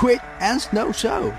Quick and Snow Show.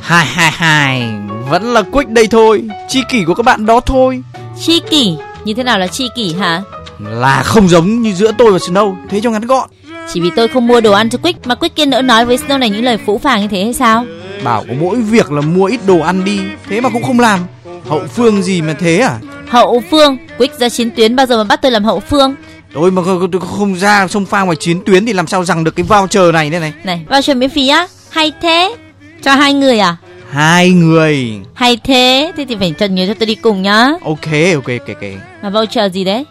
Hai hai hai. Vẫn là Quick đây thôi. Chi kỷ của các bạn đó thôi. Chi kỷ? Như thế nào là chi kỷ hả Là không giống như giữa tôi và Snow Thế cho ngắn gọn. Chỉ vì tôi không mua đồ ăn cho Quick Mà Quick kia nỡ nói với Snow này những lời phũ phàng như thế hay sao? Bảo có mỗi việc là mua ít đồ ăn đi Thế mà cũng không làm. Hậu phương gì mà thế à? Hậu phương Quick ra chiến tuyến bao giờ mà bắt tôi làm hậu phương? Tôi mà không, không ra sông pha ngoài chiến tuyến Thì làm sao rằng được cái voucher này đây này? Này voucher miễn phí á Hay thế. Cho hai người à? Hai người. Hay thế Thế thì phải trần nhớ cho tôi đi cùng nhá. Ok ok ok ok. Mà voucher gì đấy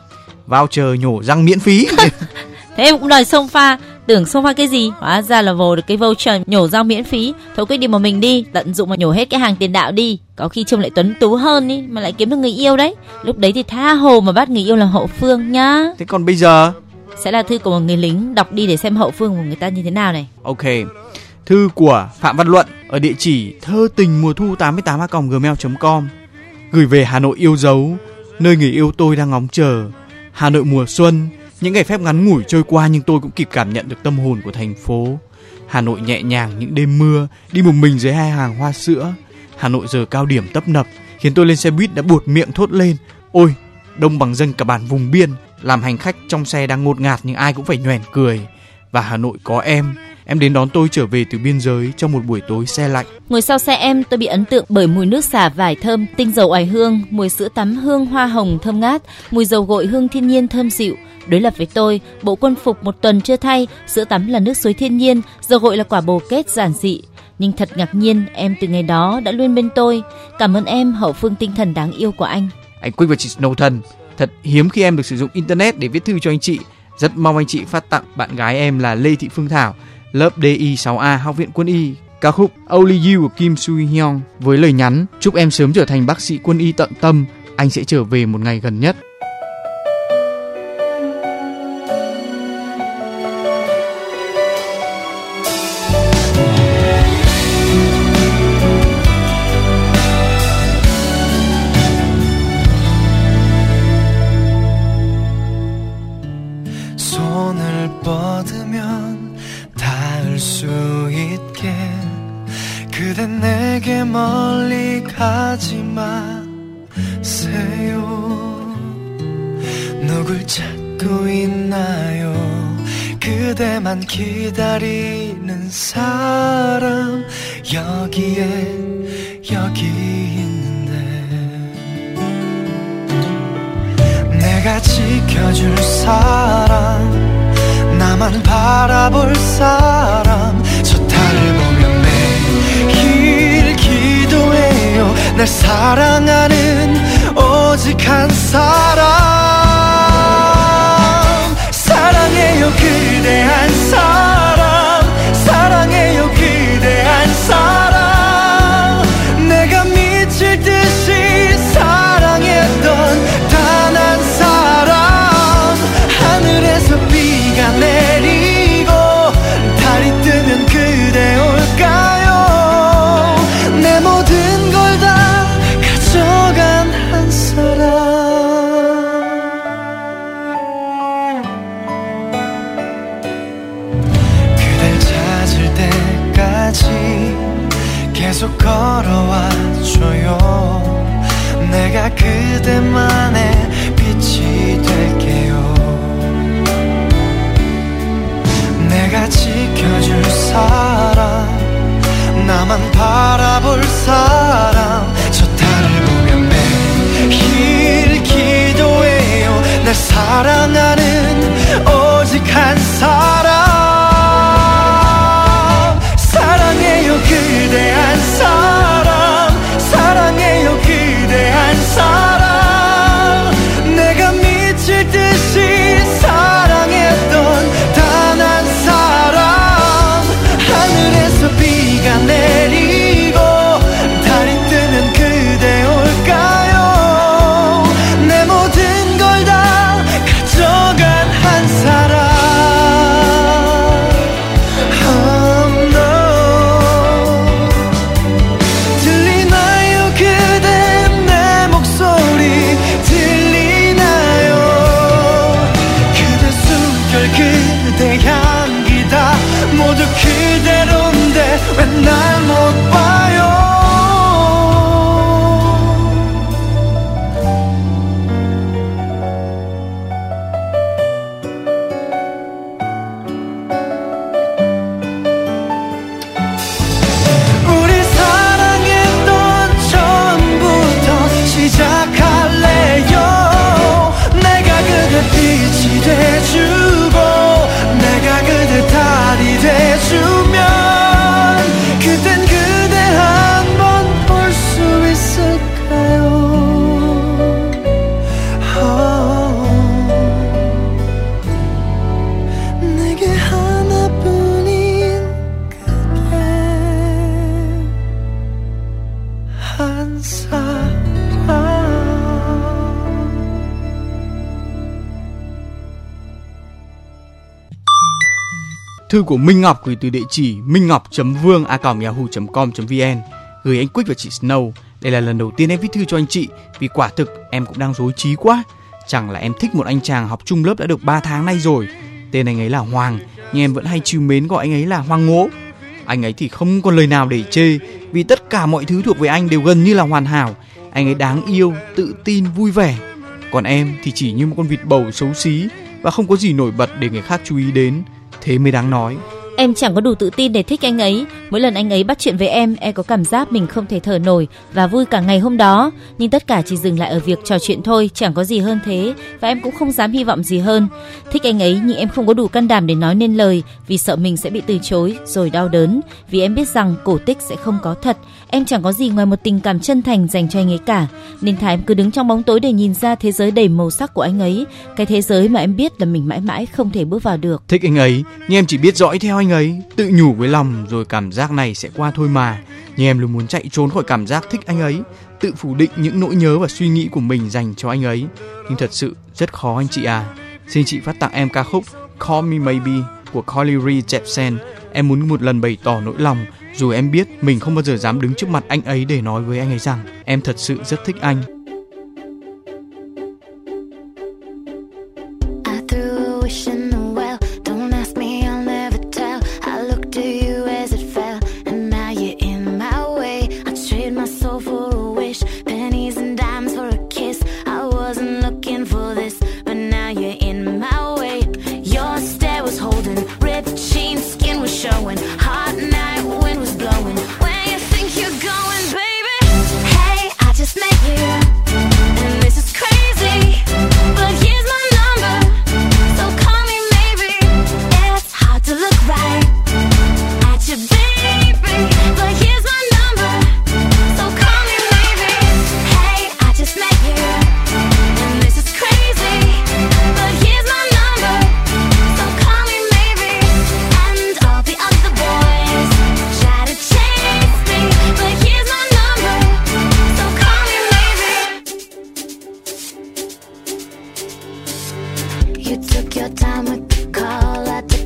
Voucher nhổ răng miễn phí. Thế cũng đòi sông pha. Tưởng sông pha cái gì? Hóa ra là vồ được cái voucher nhổ răng miễn phí. Thôi quyết đi một mình đi Tận dụng mà nhổ hết cái hàng tiền đạo đi. Có khi trông lại tuấn tú hơn đi Mà lại kiếm được người yêu đấy. Lúc đấy thì tha hồ mà bắt người yêu làm hậu phương nhá. Thế còn bây giờ? Sẽ là thư của một người lính Đọc đi để xem hậu phương của người ta như thế nào này. Ok. Thư của Phạm Văn Luận ở địa chỉ thơ tình mùa thu 88 gmail.com gửi về Hà Nội yêu dấu, nơi người yêu tôi đang ngóng chờ. Hà Nội mùa xuân, những ngày phép ngắn ngủi trôi qua nhưng tôi cũng kịp cảm nhận được tâm hồn của thành phố. Hà Nội nhẹ nhàng những đêm mưa, đi một mình dưới hai hàng hoa sữa. Hà Nội giờ cao điểm tấp nập, khiến tôi lên xe buýt đã buột miệng thốt lên. Ôi, đông bằng dân cả bản vùng biên, làm hành khách trong xe đang ngột ngạt nhưng ai cũng phải nhoẻn cười. Và Hà Nội có em, Em đến đón tôi trở về từ biên giới trong một buổi tối xe lạnh. Ngồi sau xe em, tôi bị ấn tượng bởi mùi nước xả vải thơm, tinh dầu oải hương, mùi sữa tắm hương hoa hồng thơm ngát, mùi dầu gội hương thiên nhiên thơm dịu. Đối lập với tôi, bộ quân phục một tuần chưa thay, sữa tắm là nước suối thiên nhiên, dầu gội là quả bồ kết giản dị. Nhưng thật ngạc nhiên, em từ ngày đó đã luôn bên tôi. Cảm ơn em, hậu phương tinh thần đáng yêu của anh. Anh Quick và chị Snow thân, thật hiếm khi em được sử dụng internet để viết thư cho anh chị. Rất mong anh chị phát tặng bạn gái em là Lê Thị Phương Thảo lớp DI 6A Học viện Quân y ca khúc Only You của Kim Soo Hyun với lời nhắn chúc em sớm trở thành bác sĩ quân y tận tâm, anh sẽ trở về một ngày gần nhất. 그렇게 멀리 가지 마세요. 누굴 찾고 있나요? 그대만 기다리는 사람 여기에 여기 있는데. 내가 지켜줄 사람 나만 바라볼 사람 날 사랑하는 오직 한 사람 그대로인데 왜 날 못 봐? Thư của Minh Ngọc gửi từ địa chỉ minh ngọc.vương a yahoo.com.vn gửi anh Quyết và chị Snow. Đây là lần đầu tiên em viết thư cho anh chị vì quả thực em cũng đang rối trí quá. Chẳng là em thích một anh chàng học chung lớp đã được 3 tháng nay rồi. Tên anh ấy là Hoàng, nhưng em vẫn hay trìu mến gọi anh ấy là Hoàng Ngố. Anh ấy thì không còn lời nào để chê vì tất cả mọi thứ thuộc về anh đều gần như là hoàn hảo. Anh ấy đáng yêu, tự tin, vui vẻ. Còn em thì chỉ như một con vịt bầu xấu xí và không có gì nổi bật để người khác chú ý đến. Thế mới đáng nói. Em chẳng có đủ tự tin để thích anh ấy. Mỗi lần anh ấy bắt chuyện với em, em có cảm giác mình không thể thở nổi và vui cả ngày hôm đó. Nhưng tất cả chỉ dừng lại ở việc trò chuyện thôi, chẳng có gì hơn thế. Và em cũng không dám hy vọng gì hơn. Thích anh ấy nhưng em không có đủ can đảm để nói nên lời vì sợ mình sẽ bị từ chối rồi đau đớn. Vì em biết rằng cổ tích sẽ không có thật. Em chẳng có gì ngoài một tình cảm chân thành dành cho anh ấy cả. Nên Thái em cứ đứng trong bóng tối để nhìn ra thế giới đầy màu sắc của anh ấy. Cái thế giới mà em biết là mình mãi mãi không thể bước vào được. Thích anh ấy, nhưng em chỉ biết dõi theo anh anh ấy, tự nhủ với lòng rồi cảm giác này sẽ qua thôi mà. Nhưng em luôn muốn chạy trốn khỏi cảm giác thích anh ấy, tự phủ định những nỗi nhớ và suy nghĩ của mình dành cho anh ấy. Nhưng thật sự rất khó anh chị à. Xin chị phát tặng em ca khúc Call Me Maybe của Carly Rae Jepsen. Em muốn một lần bày tỏ nỗi lòng dù em biết mình không bao giờ dám đứng trước mặt anh ấy để nói với anh ấy rằng em thật sự rất thích anh.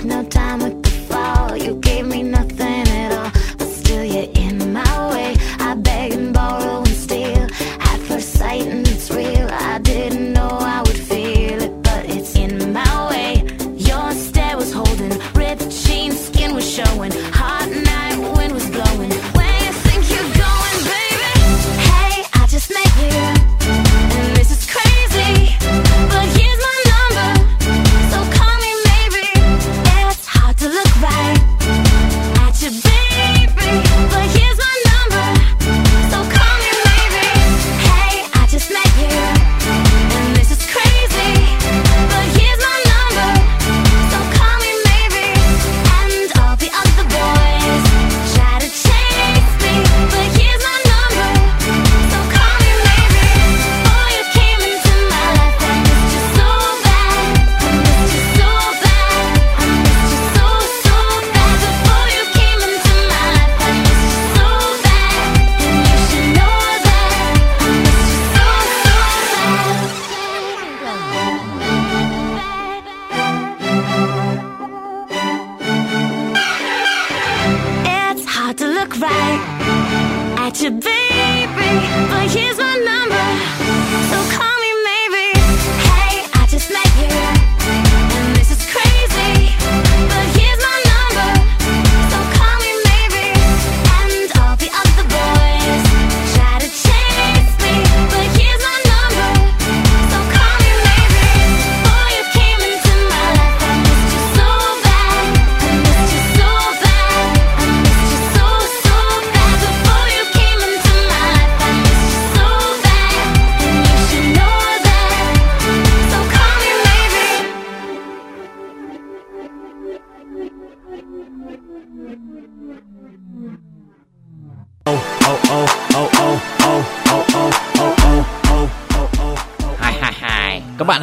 No time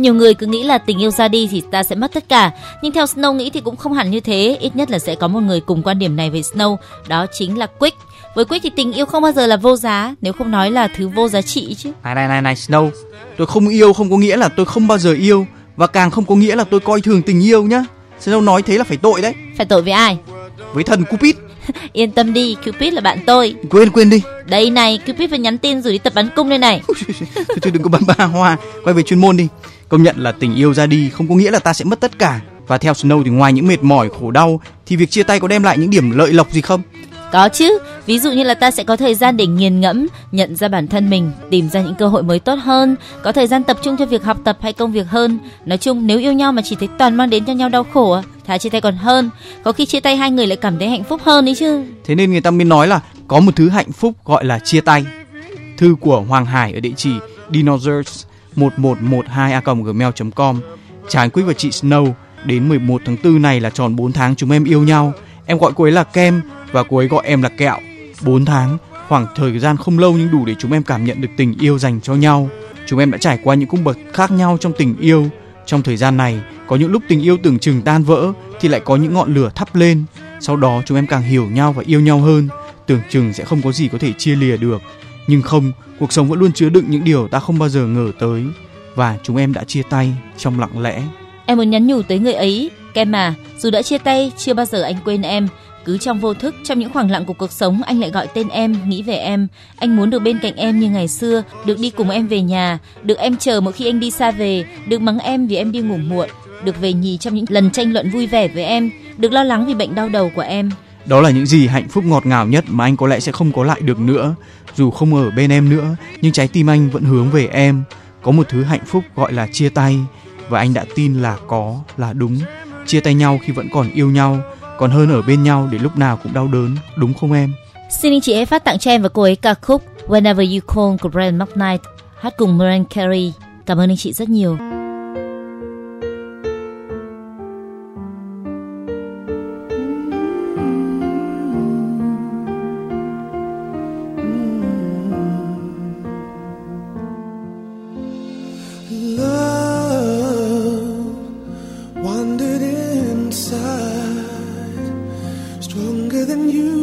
Nhiều người cứ nghĩ là tình yêu ra đi thì ta sẽ mất tất cả, nhưng theo Snow nghĩ thì cũng không hẳn như thế, ít nhất là sẽ có một người cùng quan điểm này về Snow, đó chính là Quick. Với Quick thì tình yêu không bao giờ là vô giá, nếu không nói là thứ vô giá trị chứ. Này này này này Snow, tôi không yêu không có nghĩa là tôi không bao giờ yêu và càng không có nghĩa là tôi coi thường tình yêu nhá. Snow nói thế là phải tội đấy. Phải tội với ai? Với thần Cupid, Yên tâm đi, Cupid là bạn tôi. quên quên đi. Đây này, Cupid vừa nhắn tin rồi đi tập bắn cung đây này. thôi, thôi đừng có bắn ba hoa, quay về chuyên môn đi. Công nhận là tình yêu ra đi không có nghĩa là ta sẽ mất tất cả. Và theo Snow thì ngoài những mệt mỏi khổ đau thì việc chia tay có đem lại những điểm lợi lộc gì không? Có chứ, ví dụ như là ta sẽ có thời gian để nghiền ngẫm, nhận ra bản thân mình, tìm ra những cơ hội mới tốt hơn, có thời gian tập trung cho việc học tập hay công việc hơn. Nói chung nếu yêu nhau mà chỉ thấy toàn mang đến cho nhau đau khổ, thà chia tay còn hơn. Có khi chia tay hai người lại cảm thấy hạnh phúc hơn đấy chứ. Thế nên người ta mới nói là có một thứ hạnh phúc gọi là chia tay. Thư của Hoàng Hải ở địa chỉ dinosaurs 1112 a gmail.com Chào quý và chị Snow, Đến 11 tháng 4 này là tròn 4 tháng chúng em yêu nhau. Em gọi cô ấy là Kem, Và cô ấy gọi em là Kẹo. 4 tháng, Khoảng thời gian không lâu nhưng đủ để chúng em cảm nhận được tình yêu dành cho nhau. Chúng em đã trải qua những cung bậc khác nhau trong tình yêu. Trong thời gian này, Có những lúc tình yêu tưởng chừng tan vỡ Thì lại có những ngọn lửa thắp lên. Sau đó chúng em càng hiểu nhau và yêu nhau hơn. Tưởng chừng sẽ không có gì có thể chia lìa được. Nhưng không Cuộc sống vẫn luôn chứa đựng những điều ta không bao giờ ngờ tới Và chúng em đã chia tay trong lặng lẽ Em muốn nhắn nhủ tới người ấy, Kem mà dù đã chia tay, chưa bao giờ anh quên em. Cứ trong vô thức, trong những khoảng lặng của cuộc sống, anh lại gọi tên em, nghĩ về em. Anh muốn được bên cạnh em như ngày xưa, được đi cùng em về nhà, được em chờ mỗi khi anh đi xa về, được mắng em vì em đi ngủ muộn, được về nhì trong những lần tranh luận vui vẻ với em, được lo lắng vì bệnh đau đầu của em. Đó là những gì hạnh phúc ngọt ngào nhất mà anh có lẽ sẽ không có lại được nữa Dù không ở bên em nữa Nhưng trái tim anh vẫn hướng về em Có một thứ hạnh phúc gọi là chia tay Và anh đã tin là có, là đúng Chia tay nhau khi vẫn còn yêu nhau Còn hơn ở bên nhau để lúc nào cũng đau đớn Đúng không em? Xin anh chị ấy phát tặng cho em và cô ấy ca khúc Whenever You Call của Brian McKnight hát cùng Mariah Carey. Cảm ơn anh chị rất nhiều. Than you,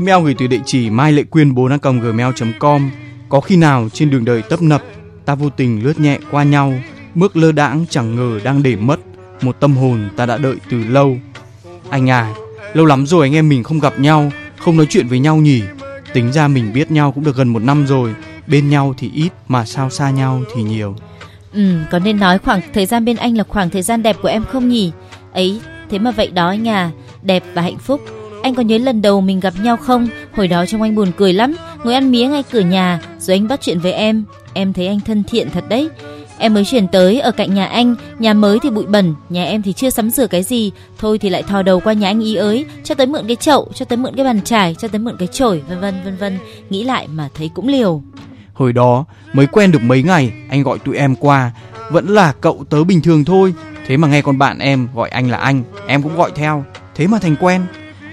Email gửi từ địa chỉ mai lệ quyên 4 gmail.com. Có khi nào trên đường đời tấp nập, ta vô tình lướt nhẹ qua nhau, bước lơ đãng chẳng ngờ đang để mất một tâm hồn ta đã đợi từ lâu. Anh à, lâu lắm rồi anh em mình không gặp nhau, không nói chuyện với nhau nhỉ? Tính ra mình biết nhau cũng được gần một năm rồi, bên nhau thì ít mà sao xa nhau thì nhiều. Ừ, có nên nói khoảng thời gian bên anh là khoảng thời gian đẹp của em không nhỉ? Ấy, thế mà vậy đó anh à, đẹp và hạnh phúc. Anh có nhớ lần đầu mình gặp nhau không? Hồi đó trông anh buồn cười lắm, ngồi ăn mía ngay cửa nhà, rồi anh bắt chuyện với em. Em thấy anh thân thiện thật đấy. Em mới chuyển tới ở cạnh nhà anh, nhà mới thì bụi bẩn, nhà em thì chưa sắm sửa cái gì, thôi thì lại thò đầu qua nhà anh ý ới, cho tới mượn cái chậu, cho tới mượn cái bàn chải, cho tới mượn cái chổi, vân vân vân vân. Nghĩ lại mà thấy cũng liều. Hồi đó mới quen được mấy ngày, anh gọi tụi em qua, vẫn là cậu tớ bình thường thôi. Thế mà nghe con bạn em gọi anh là anh, em cũng gọi theo, thế mà thành quen.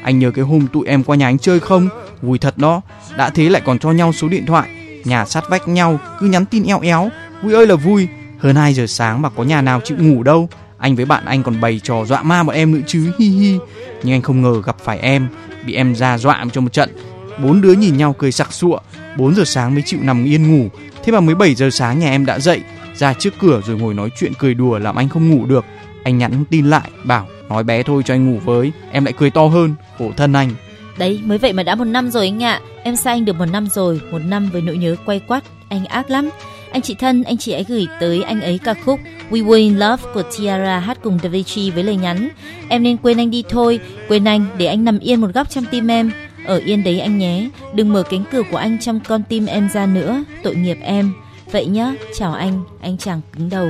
Anh nhớ cái hôm tụi em qua nhà anh chơi không? Vui thật đó, đã thế lại còn cho nhau số điện thoại, nhà sát vách nhau, cứ nhắn tin eo éo, vui ơi là vui. Hơn 2 giờ sáng mà có nhà nào chịu ngủ đâu. Anh với bạn anh còn bày trò dọa ma bọn em nữa chứ, hi hi. Nhưng anh không ngờ gặp phải em, bị em ra dọa cho một trận. Bốn đứa nhìn nhau cười sặc sụa, 4 giờ sáng mới chịu nằm yên ngủ. Thế mà mới 7 giờ sáng nhà em đã dậy, ra trước cửa rồi ngồi nói chuyện cười đùa làm anh không ngủ được. Anh nhắn tin lại bảo nói bé thôi cho anh ngủ với, em lại cười to hơn, khổ thân anh. Đấy, mới vậy mà đã một năm rồi anh ạ. Em xa anh được một năm rồi, một năm với nỗi nhớ quay quắt. Anh ác lắm. Anh chị thân, anh chị hãy gửi tới anh ấy ca khúc We Were in Love của Tiara hát cùng Davichi với lời nhắn Em nên quên anh đi thôi, quên anh để anh nằm yên một góc trong tim em. Ở yên đấy anh nhé, đừng mở cánh cửa của anh trong con tim em ra nữa, tội nghiệp em. Vậy nhá, chào anh, anh chàng cứng đầu.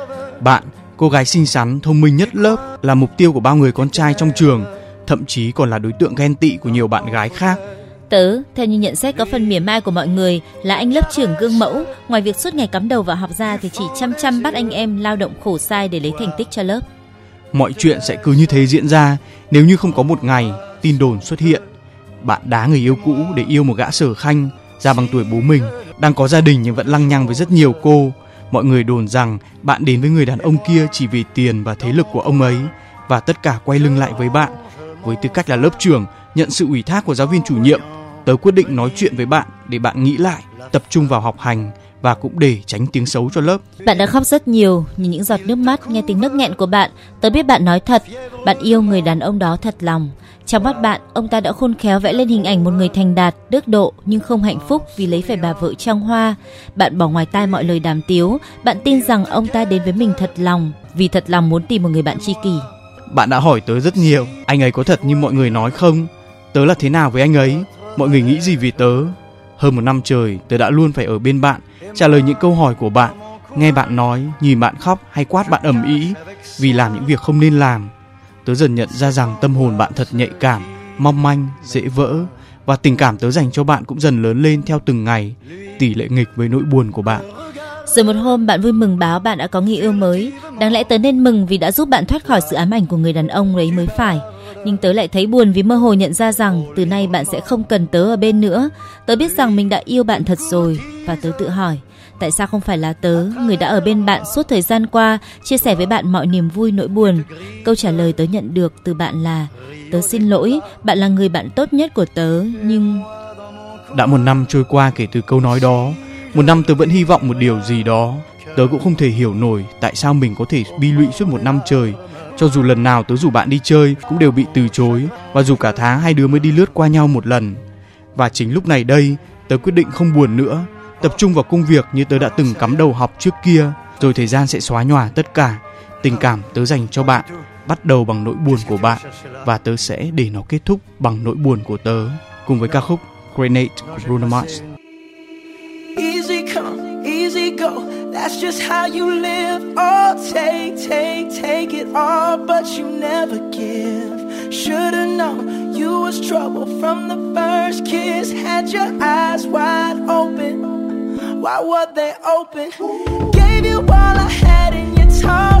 bạn, cô gái xinh xắn, thông minh nhất lớp là mục tiêu của bao người con trai trong trường, thậm chí còn là đối tượng ghen tị của nhiều bạn gái khác. Tớ, theo như nhận xét có phần mỉa mai của mọi người, là anh lớp trưởng gương mẫu, ngoài việc suốt ngày cắm đầu vào học ra thì chỉ chăm chăm bắt anh em lao động khổ sai để lấy thành tích cho lớp. Mọi chuyện sẽ cứ như thế diễn ra nếu như không có một ngày tin đồn xuất hiện. Bạn đá người yêu cũ để yêu một gã sở khanh ra bằng tuổi bố mình, đang có gia đình nhưng vẫn lăng nhăng với rất nhiều cô. Mọi người đồn rằng bạn đến với người đàn ông kia chỉ vì tiền và thế lực của ông ấy và tất cả quay lưng lại với bạn. Với tư cách là lớp trưởng, nhận sự ủy thác của giáo viên chủ nhiệm, tớ quyết định nói chuyện với bạn để bạn nghĩ lại, tập trung vào học hành và cũng để tránh tiếng xấu cho lớp. Bạn đã khóc rất nhiều, nhìn những giọt nước mắt, nghe tiếng nấc nghẹn của bạn, tớ biết bạn nói thật, bạn yêu người đàn ông đó thật lòng. Trong mắt bạn, ông ta đã khôn khéo vẽ lên hình ảnh một người thành đạt, đức độ nhưng không hạnh phúc vì lấy phải bà vợ trong hoa. Bạn bỏ ngoài tai mọi lời đàm tiếu, bạn tin rằng ông ta đến với mình thật lòng, vì thật lòng muốn tìm một người bạn tri kỷ. Bạn đã hỏi tớ rất nhiều, anh ấy có thật như mọi người nói không? Tớ là thế nào với anh ấy? Mọi người nghĩ gì về tớ? Hơn một năm trời, tớ đã luôn phải ở bên bạn, trả lời những câu hỏi của bạn, nghe bạn nói, nhìn bạn khóc hay quát bạn ầm ĩ vì làm những việc không nên làm. Tớ dần nhận ra rằng tâm hồn bạn thật nhạy cảm, mong manh, dễ vỡ và tình cảm tớ dành cho bạn cũng dần lớn lên theo từng ngày, tỷ lệ nghịch với nỗi buồn của bạn. Rồi một hôm bạn vui mừng báo bạn đã có người yêu mới, đáng lẽ tớ nên mừng vì đã giúp bạn thoát khỏi sự ám ảnh của người đàn ông ấy mới phải. Nhưng tớ lại thấy buồn vì mơ hồ nhận ra rằng từ nay bạn sẽ không cần tớ ở bên nữa. Tớ biết rằng mình đã yêu bạn thật rồi và tớ tự hỏi tại sao không phải là tớ người đã ở bên bạn suốt thời gian qua chia sẻ với bạn mọi niềm vui nỗi buồn câu trả lời tớ nhận được từ bạn là tớ xin lỗi bạn là người bạn tốt nhất của tớ nhưng Đã một năm trôi qua kể từ câu nói đó, một năm tớ vẫn hy vọng một điều gì đó. Tớ cũng không thể hiểu nổi tại sao mình có thể bi lụy suốt một năm trời. Cho dù lần nào tớ rủ bạn đi chơi cũng đều bị từ chối và dù cả tháng hai đứa mới đi lướt qua nhau một lần. Và chính lúc này đây, tớ quyết định không buồn nữa, tập trung vào công việc như tớ đã từng cắm đầu học trước kia, rồi thời gian sẽ xóa nhòa tất cả. Tình cảm tớ dành cho bạn bắt đầu bằng nỗi buồn của bạn và tớ sẽ để nó kết thúc bằng nỗi buồn của tớ cùng với ca khúc Grenade của Bruno Mars. Easy come, easy go. That's just how you live. Oh, take, take, take it all, but you never give. Should've known you was trouble from the first kiss. Had your eyes wide open. Why were they open? Gave you all I had and you tossed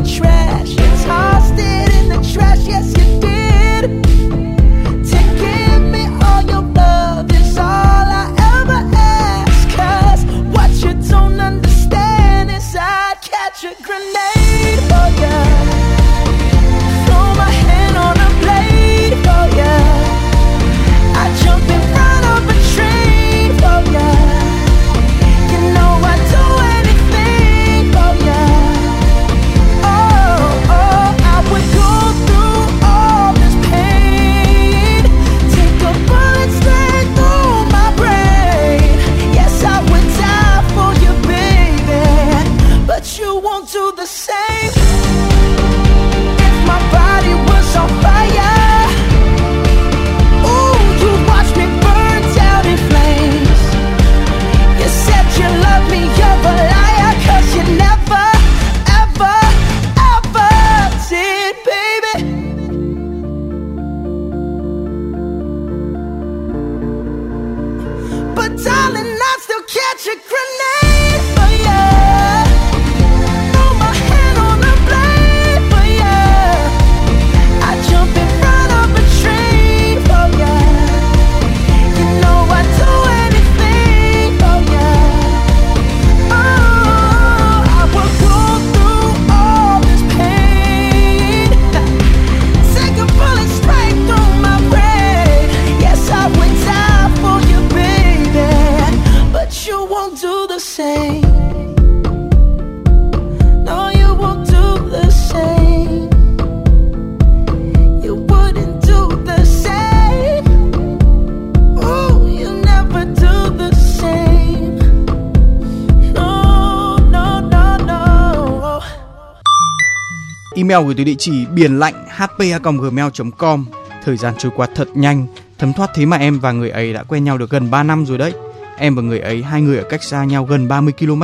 Email gửi tới địa chỉ biển lạnh hpa@gmail.com. Thời gian trôi qua thật nhanh, thấm thoát thế mà em và người ấy đã quen nhau được gần 3 năm rồi đấy. Em và người ấy hai người ở cách xa nhau gần 30 km.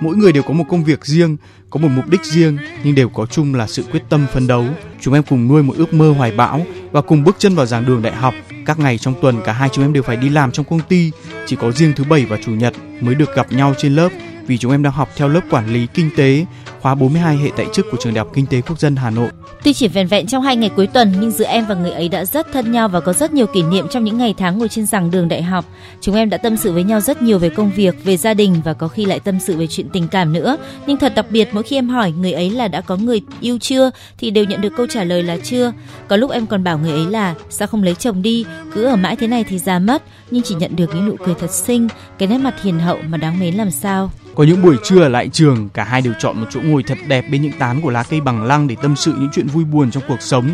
Mỗi người đều có một công việc riêng, có một mục đích riêng nhưng đều có chung là sự quyết tâm phấn đấu. Chúng em cùng nuôi một ước mơ hoài bão và cùng bước chân vào giảng đường đại học. Các ngày trong tuần cả hai chúng em đều phải đi làm trong công ty, chỉ có riêng thứ bảy và chủ nhật mới được gặp nhau trên lớp vì chúng em đang học theo lớp quản lý kinh tế khóa 42 hệ tại chức của trường Đại học Kinh tế Quốc dân Hà Nội. Tuy chỉ vẹn vẹn trong hai ngày cuối tuần nhưng giữa em và người ấy đã rất thân nhau và có rất nhiều kỷ niệm trong những ngày tháng ngồi trên giảng đường đại học. Chúng em đã tâm sự với nhau rất nhiều về công việc, về gia đình và có khi lại tâm sự về chuyện tình cảm nữa. Nhưng thật đặc biệt mỗi khi em hỏi người ấy là đã có người yêu chưa thì đều nhận được câu trả lời là chưa. Có lúc em còn bảo người ấy là sao không lấy chồng đi, cứ ở mãi thế này thì già mất. Nhưng chỉ nhận được những nụ cười thật xinh, cái nét mặt hiền hậu mà đáng mến làm sao. Có những buổi trưa ở lại trường, cả hai đều chọn một chỗ ngồi ngồi thật đẹp bên những tán của lá cây bằng lăng để tâm sự những chuyện vui buồn trong cuộc sống,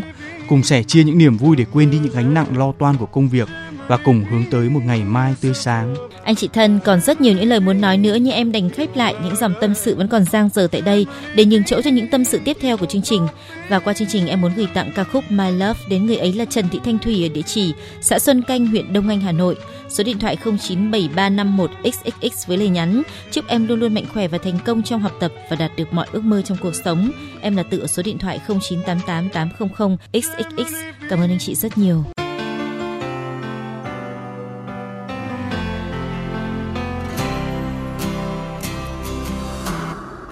cùng sẻ chia những niềm vui để quên đi những gánh nặng lo toan của công việc và cùng hướng tới một ngày mai tươi sáng. Anh chị thân còn rất nhiều những lời muốn nói nữa nhưng em đành khép lại những dòng tâm sự vẫn còn giang dở tại đây để nhường chỗ cho những tâm sự tiếp theo của chương trình. Và qua chương trình em muốn gửi tặng ca khúc My Love đến người ấy là Trần Thị Thanh Thủy ở địa chỉ xã Xuân Canh, huyện Đông Anh, Hà Nội. Số điện thoại 097351xxx với lời nhắn chúc em luôn luôn mạnh khỏe và thành công trong học tập và đạt được mọi ước mơ trong cuộc sống. Em là tự ở số điện thoại 09888000xxx. Cảm ơn anh chị rất nhiều.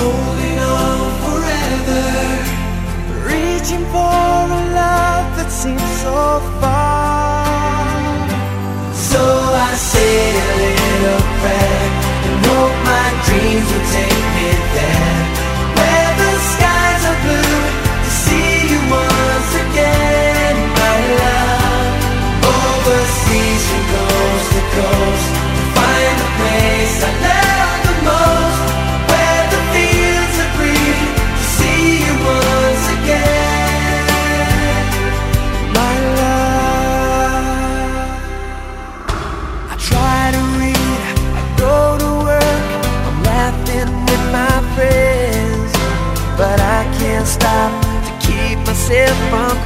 Holding on forever, reaching for a love that seems so far. So I say a little prayer and hope my dreams will take myself from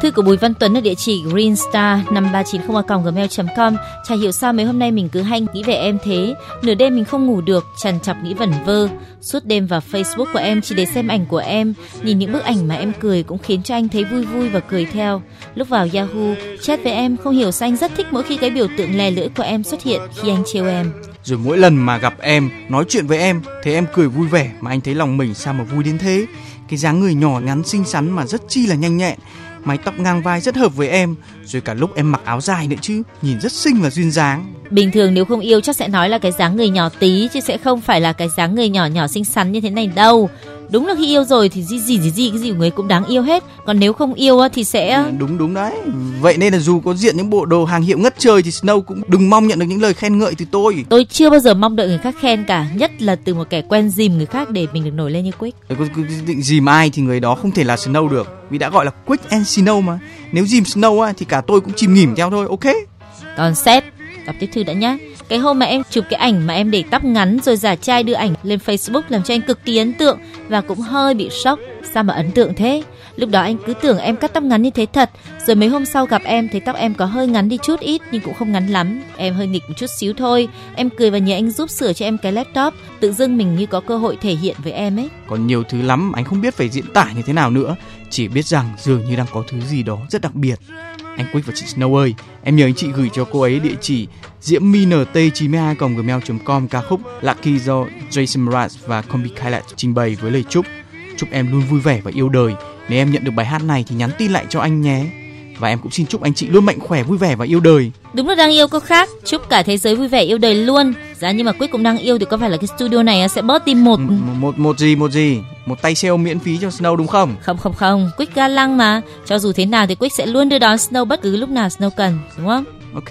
Thư của Bùi Văn Tuấn ở địa chỉ greenstar 5390gmail.com Chả hiểu sao mấy hôm nay mình cứ hay nghĩ về em thế. Nửa đêm mình không ngủ được, trằn trọc nghĩ vẩn vơ. Suốt đêm vào Facebook của em chỉ để xem ảnh của em Nhìn những bức ảnh mà em cười cũng khiến cho anh thấy vui vui và cười theo. Lúc vào Yahoo, chat với em không hiểu sao anh rất thích mỗi khi cái biểu tượng lè lưỡi của em xuất hiện khi anh trêu em. Rồi mỗi lần mà gặp em, nói chuyện với em, thấy em cười vui vẻ mà anh thấy lòng mình sao mà vui đến thế. Cái dáng người nhỏ nhắn xinh xắn mà rất chi là nhanh nhẹn, mái tóc ngang vai rất hợp với em, rồi cả lúc em mặc áo dài nữa chứ, nhìn rất xinh và duyên dáng. Bình thường nếu không yêu chắc sẽ nói là cái dáng người nhỏ tí chứ sẽ không phải là cái dáng người nhỏ nhỏ xinh xắn như thế này đâu. Đúng là khi yêu rồi thì gì gì gì gì cái gì của người cũng đáng yêu hết. Còn nếu không yêu thì sẽ Ừ, Đúng đúng đấy. Vậy nên là dù có diện những bộ đồ hàng hiệu ngất trời thì Snow cũng đừng mong nhận được những lời khen ngợi từ tôi. tôi chưa bao giờ mong đợi người khác khen cả, nhất là từ một kẻ quen dìm người khác để mình được nổi lên như Quick. Định dìm ai thì người đó không thể là Snow được Vì đã gọi là Quick and Snow mà Nếu dìm Snow thì cả tôi cũng chìm nghỉm theo thôi, ok? Còn sếp, đọc tiếp thư đã nhá. Cái hôm mà em chụp cái ảnh mà em để tóc ngắn rồi giả trai đưa ảnh lên Facebook làm cho anh cực kỳ ấn tượng và cũng hơi bị sốc. Sao mà ấn tượng thế? Lúc đó anh cứ tưởng em cắt tóc ngắn như thế thật, rồi mấy hôm sau gặp em thấy tóc em có hơi ngắn đi chút ít nhưng cũng không ngắn lắm. Em hơi nghịch một chút xíu thôi. Em cười và nhờ anh giúp sửa cho em cái laptop. Tự dưng mình như có cơ hội thể hiện với em ấy. Còn nhiều thứ lắm anh không biết phải diễn tả như thế nào nữa Chỉ biết rằng dường như đang có thứ gì đó rất đặc biệt Anh Quick và chị Snow ơi Em nhờ anh chị gửi cho cô ấy địa chỉ diễm my nt 92 gmail.com ca khúc Lucky do Jason Mraz và Combi Kailat trình bày với lời chúc Chúc em luôn vui vẻ và yêu đời Nếu em nhận được bài hát này thì nhắn tin lại cho anh nhé Và em cũng xin chúc anh chị luôn mạnh khỏe, vui vẻ và yêu đời Đúng là đang yêu có khác. Chúc cả thế giới vui vẻ yêu đời luôn. Giá nhưng mà Quyết cũng đang yêu thì có phải là cái studio này sẽ bớt đi một M- một một gì một gì một tay sale miễn phí cho Snow đúng không Không không không, Quick ga lăng mà. Cho dù thế nào thì Quick sẽ luôn đưa đón Snow bất cứ lúc nào Snow cần, đúng không? ok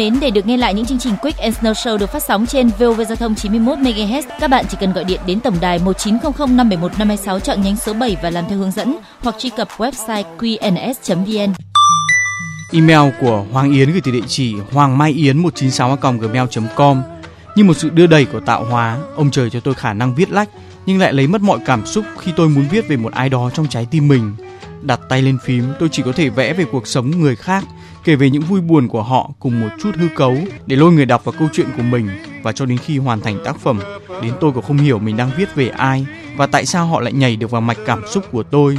mến, để được nghe lại những chương trình Quick and Snow Show được phát sóng trên VOV Giao thông 91 MHz, các bạn chỉ cần gọi điện đến tổng đài 1900 571 526 chọn nhánh số 7 và làm theo hướng dẫn hoặc truy cập website qns.vn. Email của Hoàng Yến gửi từ địa chỉ hoàng mai yến 196 gmail.com Như một sự đưa đẩy của tạo hóa, ông trời cho tôi khả năng viết lách nhưng lại lấy mất mọi cảm xúc khi tôi muốn viết về một ai đó trong trái tim mình. Đặt tay lên phím, tôi chỉ có thể vẽ về cuộc sống người khác, kể về những vui buồn của họ cùng một chút hư cấu để lôi người đọc vào câu chuyện của mình và cho đến khi hoàn thành tác phẩm, đến tôi cũng không hiểu mình đang viết về ai và tại sao họ lại nhảy được vào mạch cảm xúc của tôi.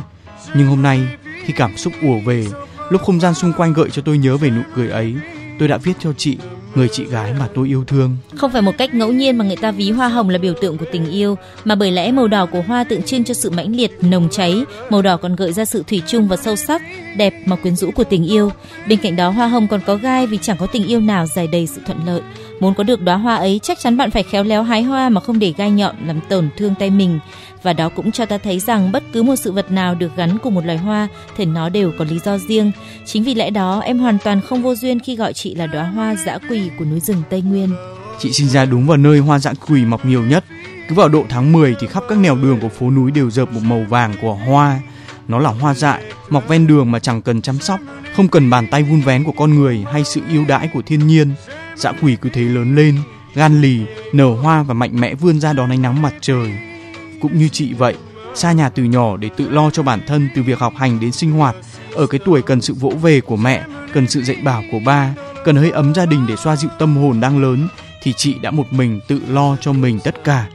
Nhưng hôm nay, khi cảm xúc ùa về, lúc không gian xung quanh gợi cho tôi nhớ về nụ cười ấy, tôi đã viết cho chị, người chị gái mà tôi yêu thương. Không phải một cách ngẫu nhiên mà người ta ví hoa hồng là biểu tượng của tình yêu, mà bởi lẽ màu đỏ của hoa tượng trưng cho sự mãnh liệt, nồng cháy, màu đỏ còn gợi ra sự thủy chung và sâu sắc, đẹp mà quyến rũ của tình yêu. Bên cạnh đó hoa hồng còn có gai vì chẳng có tình yêu nào dài đầy sự thuận lợi. Muốn có được đóa hoa ấy, chắc chắn bạn phải khéo léo hái hoa mà không để gai nhọn làm tổn thương tay mình. Và đó cũng cho ta thấy rằng bất cứ một sự vật nào được gắn cùng một loài hoa thì nó đều có lý do riêng. Chính vì lẽ đó em hoàn toàn không vô duyên khi gọi chị là đóa hoa dã quỳ của núi rừng Tây Nguyên. Chị sinh ra đúng vào nơi hoa dã quỳ mọc nhiều nhất. Cứ vào độ tháng 10 thì khắp các nẻo đường của phố núi đều dợp một màu vàng của hoa. Nó là hoa dại, mọc ven đường mà chẳng cần chăm sóc, không cần bàn tay vun vén của con người hay sự yêu đãi của thiên nhiên. Dã quỳ cứ thế lớn lên, gan lì, nở hoa và mạnh mẽ vươn ra đón ánh nắng mặt trời. Cũng như chị vậy, xa nhà từ nhỏ để tự lo cho bản thân từ việc học hành đến sinh hoạt. Ở cái tuổi cần sự vỗ về của mẹ, cần sự dạy bảo của ba, cần hơi ấm gia đình để xoa dịu tâm hồn đang lớn, thì chị đã một mình tự lo cho mình tất cả.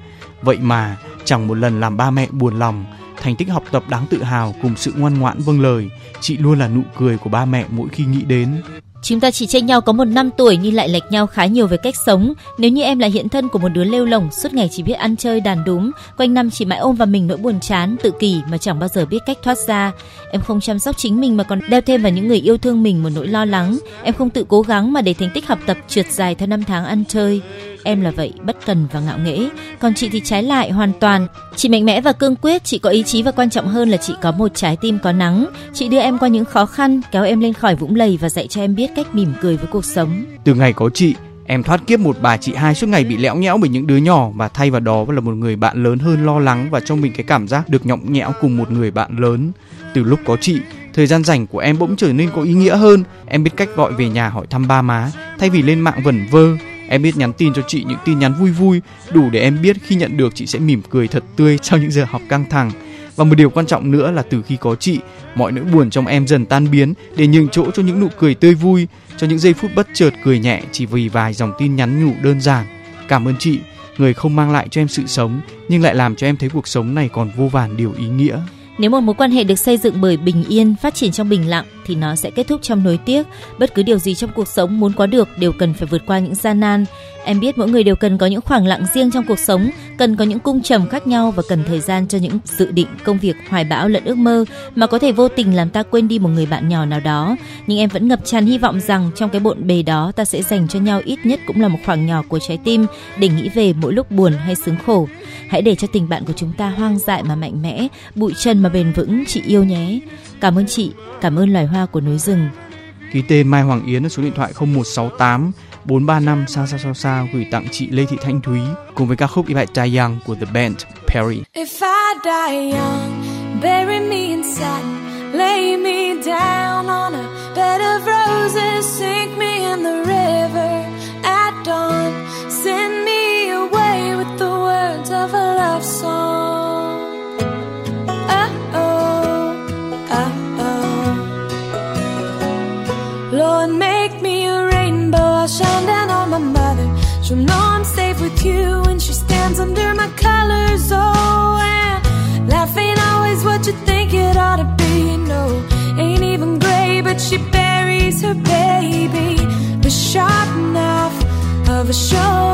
Vậy mà chẳng một lần làm ba mẹ buồn lòng. Thành tích học tập đáng tự hào cùng sự ngoan ngoãn vâng lời, chị luôn là nụ cười của ba mẹ mỗi khi nghĩ đến. Chúng ta chỉ chênh nhau có một năm tuổi nhưng lại lệch nhau khá nhiều về cách sống. Nếu như em là hiện thân của một đứa lêu lỏng, suốt ngày chỉ biết ăn chơi đàn đúm, quanh năm chỉ mãi ôm vào mình nỗi buồn chán, tự kỷ mà chẳng bao giờ biết cách thoát ra. Em không chăm sóc chính mình mà còn đeo thêm vào những người yêu thương mình một nỗi lo lắng. Em không tự cố gắng mà để thành tích học tập trượt dài theo năm tháng ăn chơi. Em là vậy, bất cần và ngạo nghễ. Còn chị thì trái lại hoàn toàn. Chị mạnh mẽ và cương quyết, chị có ý chí và quan trọng hơn là chị có một trái tim có nắng. Chị đưa em qua những khó khăn, kéo em lên khỏi vũng lầy và dạy cho em biết cách mỉm cười với cuộc sống. Từ ngày có chị, em thoát kiếp một bà chị hai suốt ngày bị lẽo nhẽo bởi những đứa nhỏ và thay vào đó là một người bạn lớn hơn lo lắng và cho mình cái cảm giác được nhõng nhẽo cùng một người bạn lớn. Từ lúc có chị, thời gian rảnh của em bỗng trở nên có ý nghĩa hơn. Em biết cách gọi về nhà hỏi thăm ba má thay vì lên mạng vẩn vơ. Em biết nhắn tin cho chị những tin nhắn vui vui đủ để em biết khi nhận được chị sẽ mỉm cười thật tươi sau những giờ học căng thẳng. Và một điều quan trọng nữa là từ khi có chị, mọi nỗi buồn trong em dần tan biến để nhường chỗ cho những nụ cười tươi vui, cho những giây phút bất chợt cười nhẹ chỉ vì vài dòng tin nhắn nhủ đơn giản. Cảm ơn chị, người không mang lại cho em sự sống nhưng lại làm cho em thấy cuộc sống này còn vô vàn điều ý nghĩa. Nếu một mối quan hệ được xây dựng bởi bình yên, phát triển trong bình lặng thì nó sẽ kết thúc trong nối tiếc. Bất cứ điều gì trong cuộc sống muốn có được đều cần phải vượt qua những gian nan. Em biết mỗi người đều cần có những khoảng lặng riêng trong cuộc sống, cần có những cung trầm khác nhau và cần thời gian cho những dự định, công việc, hoài bão lẫn ước mơ mà có thể vô tình làm ta quên đi một người bạn nhỏ nào đó. Nhưng em vẫn ngập tràn hy vọng rằng trong cái bộn bề đó ta sẽ dành cho nhau ít nhất cũng là một khoảng nhỏ của trái tim để nghĩ về mỗi lúc buồn hay sướng khổ. Hãy để cho tình bạn của chúng ta hoang dại mà mạnh mẽ, bụi chân mà bền vững chị yêu nhé. Cảm ơn chị, cảm ơn loài hoa của núi rừng. Ký tên Mai Hoàng Yến ở số điện thoại 0168 435 sao sao sao sao gửi tặng chị Lê Thị Thanh Thúy cùng với ca khúc If I Die Young của The Band Perry. If I die young, bury me in satin, lay me down on a bed of roses, sink me in the river at dawn, send me away with the words of a love song. She'll know I'm safe with you when she stands under my colors. Oh, and life ain't always what you think it ought to be. No, ain't even gray, but she buries her baby. The sharp knife of a short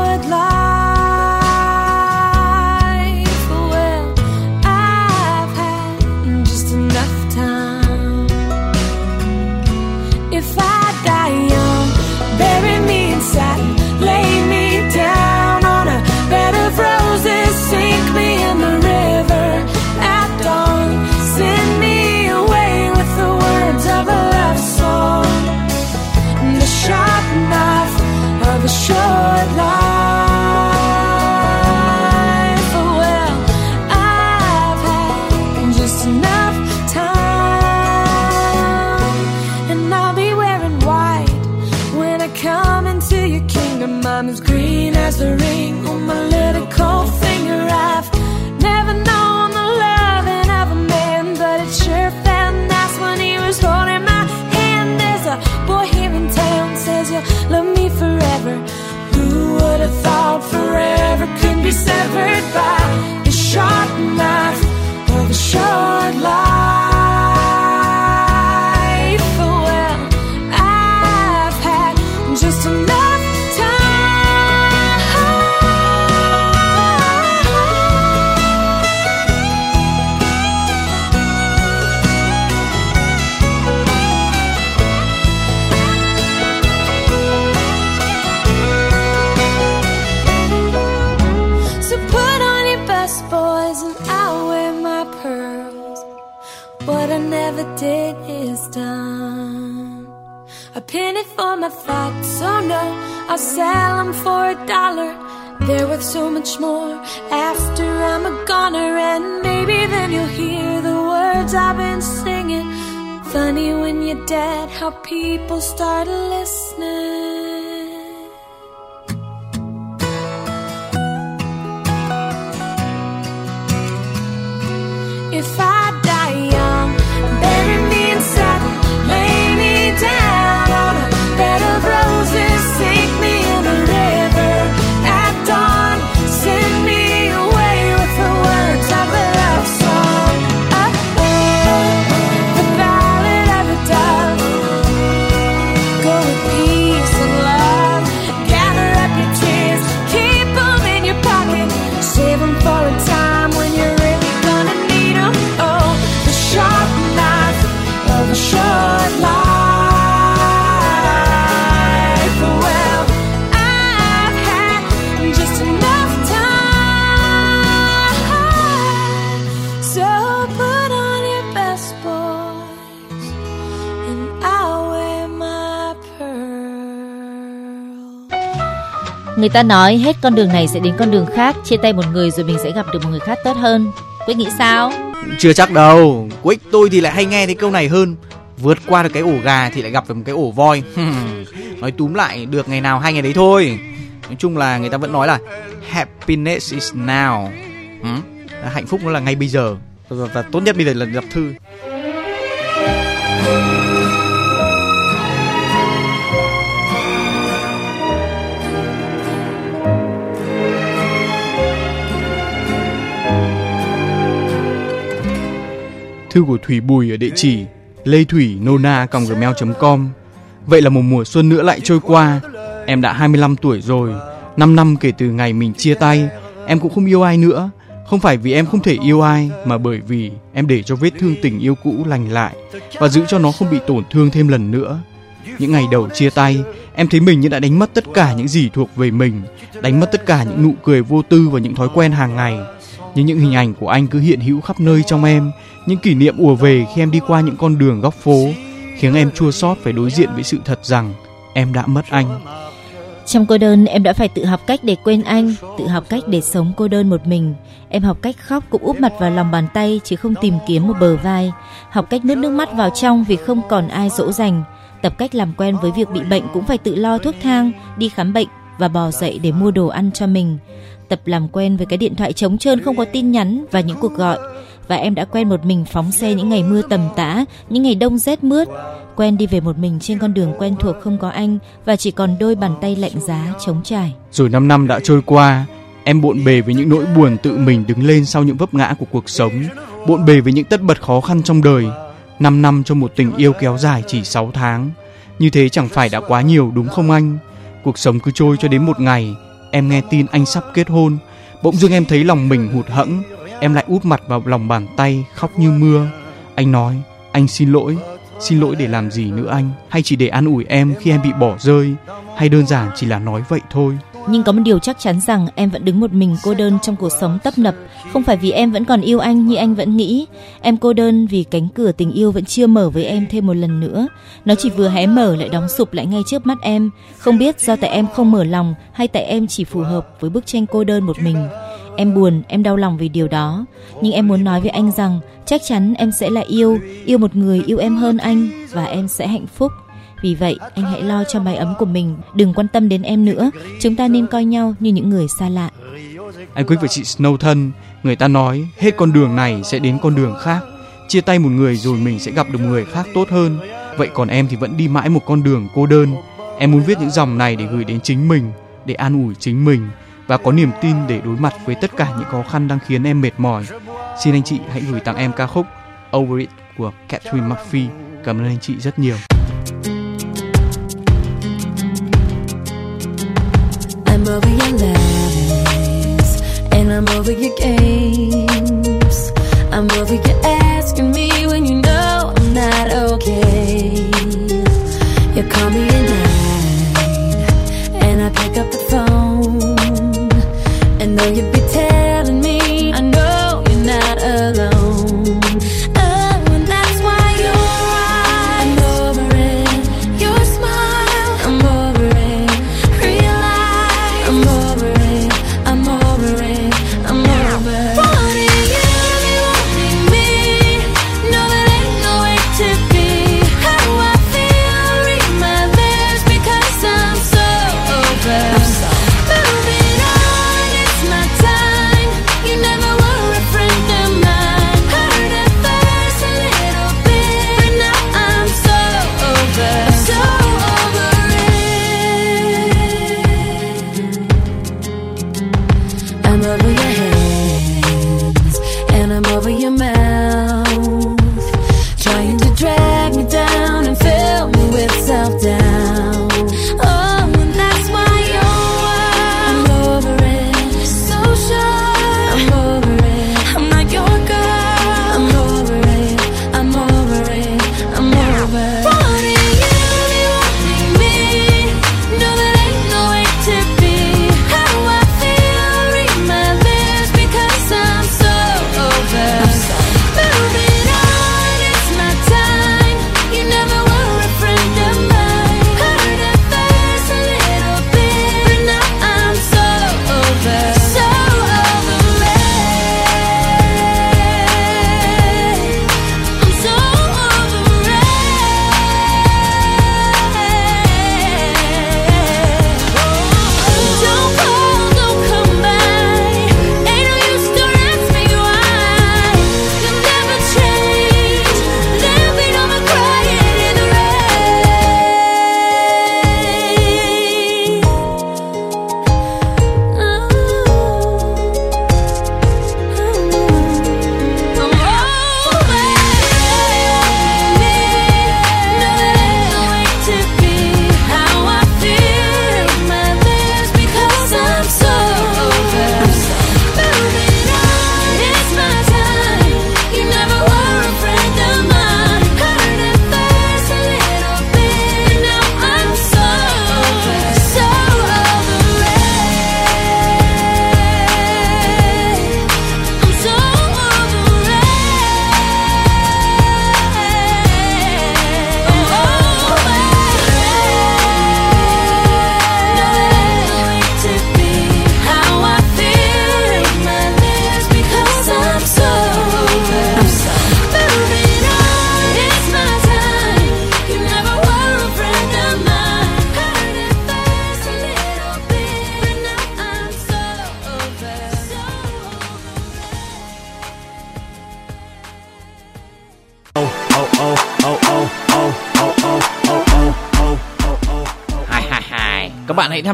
severed by my thoughts, so oh, no, I'll sell them for a dollar. They're worth so much more after I'm a goner, and maybe then you'll hear the words I've been singing. Funny when you're dead, how people start listening. If I Người ta nói hết con đường này sẽ đến con đường khác, chia tay một người rồi mình sẽ gặp được một người khác tốt hơn. Quyết nghĩ sao? Chưa chắc đâu. Quyết tôi thì lại hay nghe thấy câu này hơn. Vượt qua được cái ổ gà thì lại gặp được một cái ổ voi. nói túm lại được ngày nào hai ngày đấy thôi. Nói chung là người ta vẫn nói là happiness is now. Ừ? Hạnh phúc nó là ngay bây giờ. Và, và tốt nhất bây giờ là gặp thư. Thư của Thủy Bùi ở địa chỉ lê thủy nona gmail.com Vậy là một mùa xuân nữa lại trôi qua. Em đã 25 tuổi rồi. 5 năm kể từ ngày mình chia tay, em cũng không yêu ai nữa. Không phải vì em không thể yêu ai mà bởi vì em để cho vết thương tình yêu cũ lành lại và giữ cho nó không bị tổn thương thêm lần nữa. Những ngày đầu chia tay, em thấy mình như đã đánh mất tất cả những gì thuộc về mình, đánh mất tất cả những nụ cười vô tư và những thói quen hàng ngày. Nhưng những hình ảnh của anh cứ hiện hữu khắp nơi trong em, những kỷ niệm ùa về khi em đi qua những con đường góc phố, khiến em chua xót phải đối diện với sự thật rằng em đã mất anh. Trong cô đơn em đã phải tự học cách để quên anh, tự học cách để sống cô đơn một mình. Em học cách khóc cũng úp mặt vào lòng bàn tay chứ không tìm kiếm một bờ vai. Học cách nuốt nước mắt vào trong vì không còn ai dỗ dành. Tập cách làm quen với việc bị bệnh cũng phải tự lo thuốc thang, đi khám bệnh và bò dậy để mua đồ ăn cho mình. Tập làm quen với cái điện thoại trống trơn không có tin nhắn và những cuộc gọi và em đã quen một mình phóng xe những ngày mưa tầm tã, những ngày đông rét mướt, quen đi về một mình trên con đường quen thuộc không có anh và chỉ còn đôi bàn tay lạnh giá chống trải. Rồi 5 năm đã trôi qua, em bộn bề với những nỗi buồn tự mình đứng lên sau những vấp ngã của cuộc sống, bộn bề với những tất bật khó khăn trong đời. 5 năm cho một tình yêu kéo dài chỉ 6 tháng. Như thế chẳng phải đã quá nhiều đúng không anh? Cuộc sống cứ trôi cho đến một ngày, em nghe tin anh sắp kết hôn, bỗng dưng em thấy lòng mình hụt hẫng, em lại úp mặt vào lòng bàn tay khóc như mưa. Anh nói, anh xin lỗi, xin lỗi để làm gì nữa anh? Hay chỉ để an ủi em khi em bị bỏ rơi? Hay đơn giản chỉ là nói vậy thôi? Nhưng có một điều chắc chắn rằng em vẫn đứng một mình cô đơn trong cuộc sống tấp nập, không phải vì em vẫn còn yêu anh như anh vẫn nghĩ. Em cô đơn vì cánh cửa tình yêu vẫn chưa mở với em thêm một lần nữa. Nó chỉ vừa hé mở lại đóng sụp lại ngay trước mắt em. Không biết do tại em không mở lòng hay tại em chỉ phù hợp với bức tranh cô đơn một mình. Em buồn, em đau lòng vì điều đó. Nhưng em muốn nói với anh rằng chắc chắn em sẽ là yêu, yêu một người yêu em hơn anh và em sẽ hạnh phúc. Vì vậy, anh hãy lo cho mái ấm của mình, đừng quan tâm đến em nữa. Chúng ta nên coi nhau như những người xa lạ. Anh Quyết và chị Snow thân, người ta nói hết con đường này sẽ đến con đường khác. Chia tay một người rồi mình sẽ gặp được một người khác tốt hơn. Vậy còn em thì vẫn đi mãi một con đường cô đơn. Em muốn viết những dòng này để gửi đến chính mình, để an ủi chính mình và có niềm tin để đối mặt với tất cả những khó khăn đang khiến em mệt mỏi. Xin anh chị hãy gửi tặng em ca khúc Over It của Catherine McPhee. Cảm ơn anh chị rất nhiều. I'm over your lies and I'm over your games. I'm over you asking me when you know I'm not okay. You call me at night and though you be telling me I know you're not alone.